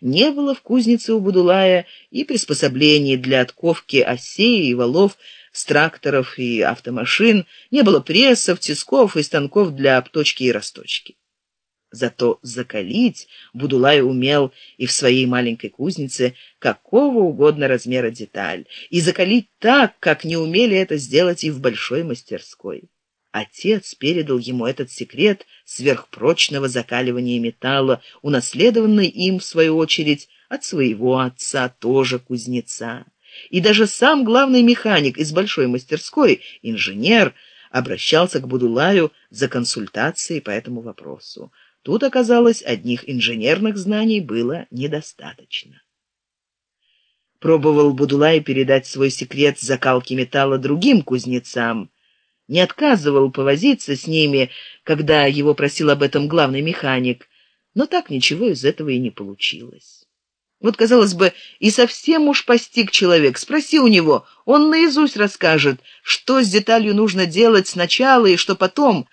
Не было в кузнице у Будулая и приспособлений для отковки осей и валов, с тракторов и автомашин, не было прессов, тисков и станков для обточки и расточки. Зато закалить Будулай умел и в своей маленькой кузнице какого угодно размера деталь, и закалить так, как не умели это сделать и в большой мастерской. Отец передал ему этот секрет сверхпрочного закаливания металла, унаследованный им, в свою очередь, от своего отца, тоже кузнеца. И даже сам главный механик из большой мастерской, инженер, обращался к Будулаю за консультацией по этому вопросу. Тут оказалось, одних инженерных знаний было недостаточно. Пробовал Будулай передать свой секрет закалки металла другим кузнецам. Не отказывал повозиться с ними, когда его просил об этом главный механик, но так ничего из этого и не получилось. Вот, казалось бы, и совсем уж постиг человек. Спроси у него, он наизусть расскажет, что с деталью нужно делать сначала и что потом,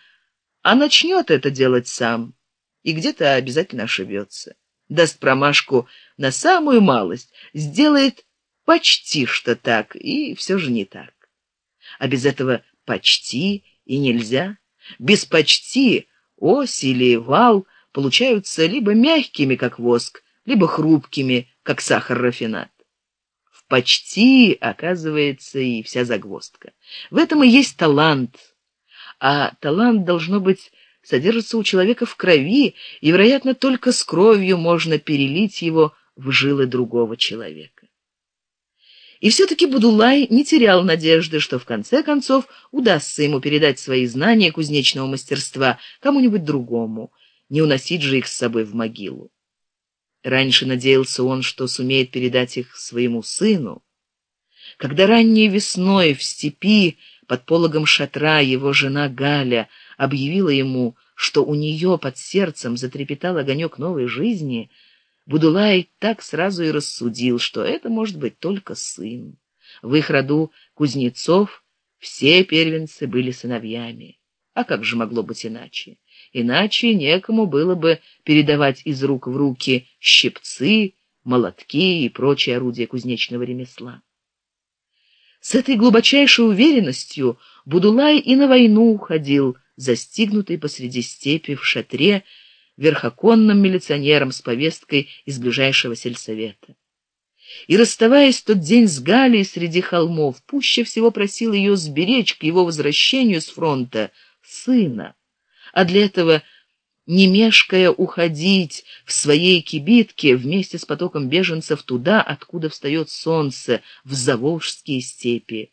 а начнет это делать сам и где-то обязательно ошибется. Даст промашку на самую малость, сделает почти что так, и все же не так. А без этого почти и нельзя. Без почти ось или вал получаются либо мягкими, как воск, либо хрупкими, как сахар-рафинат. В почти оказывается и вся загвоздка. В этом и есть талант. А талант должно быть содержится у человека в крови, и, вероятно, только с кровью можно перелить его в жилы другого человека. И все-таки Будулай не терял надежды, что в конце концов удастся ему передать свои знания кузнечного мастерства кому-нибудь другому, не уносить же их с собой в могилу. Раньше надеялся он, что сумеет передать их своему сыну. Когда ранней весной в степи под пологом шатра его жена Галя объявила ему, что у нее под сердцем затрепетал огонек новой жизни, Будулай так сразу и рассудил, что это может быть только сын. В их роду кузнецов все первенцы были сыновьями. А как же могло быть иначе? Иначе некому было бы передавать из рук в руки щипцы, молотки и прочие орудия кузнечного ремесла. С этой глубочайшей уверенностью Будулай и на войну уходил, застигнутый посреди степи в шатре верхоконным милиционером с повесткой из ближайшего сельсовета. И, расставаясь тот день с Галей среди холмов, пуще всего просил ее сберечь к его возвращению с фронта сына, а для этого не мешкая уходить в своей кибитке вместе с потоком беженцев туда, откуда встает солнце, в Заволжские степи.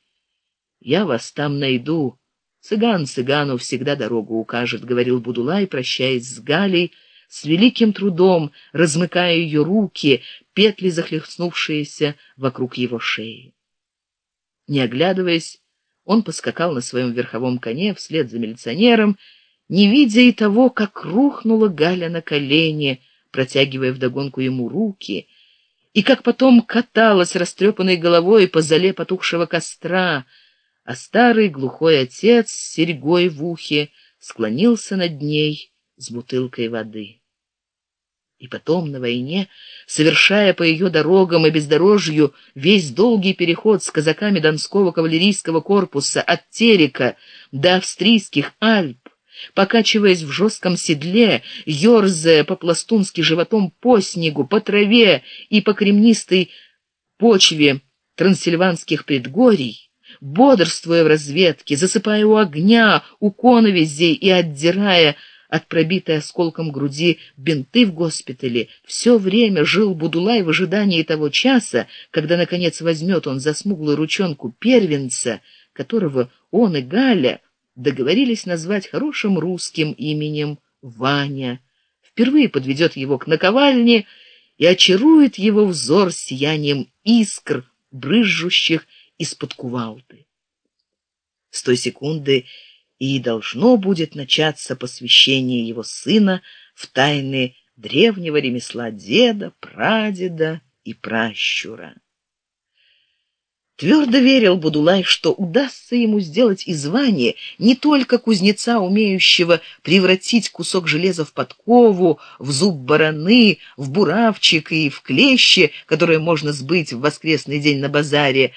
Я вас там найду, Цыган цыгану всегда дорогу укажет, говорил Будулай, прощаясь с Галей, с великим трудом размыкая ее руки, петли захлестнувшиеся вокруг его шеи. Не оглядываясь, он поскакал на своем верховом коне вслед за милиционером, не видя и того, как рухнула Галя на колени, протягивая вдогонку ему руки, и как потом каталась растрепанной головой по зале потухшего костра, а старый глухой отец с серьгой в ухе склонился над ней с бутылкой воды. И потом на войне, совершая по ее дорогам и бездорожью весь долгий переход с казаками Донского кавалерийского корпуса от Терека до австрийских Альп, покачиваясь в жестком седле, ерзая по-пластунски животом по снегу, по траве и по кремнистой почве трансильванских предгорий, бодрствуя в разведке, засыпая у огня, у коновизей и отдирая от пробитой осколком груди бинты в госпитале, все время жил Будулай в ожидании того часа, когда, наконец, возьмет он за смуглую ручонку первенца, которого он и Галя договорились назвать хорошим русским именем Ваня, впервые подведет его к наковальне и очарует его взор сиянием искр, брызжущих из-под кувалды. С той секунды и должно будет начаться посвящение его сына в тайны древнего ремесла деда, прадеда и пращура. Твердо верил Будулай, что удастся ему сделать из Вани не только кузнеца, умеющего превратить кусок железа в подкову, в зуб бараны, в буравчик и в клещи, которые можно сбыть в воскресный день на базаре,